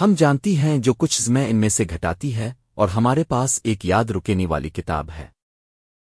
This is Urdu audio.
ہم جانتی ہیں جو کچھ میں ان میں سے گھٹاتی ہے اور ہمارے پاس ایک یاد رکینے والی کتاب ہے۔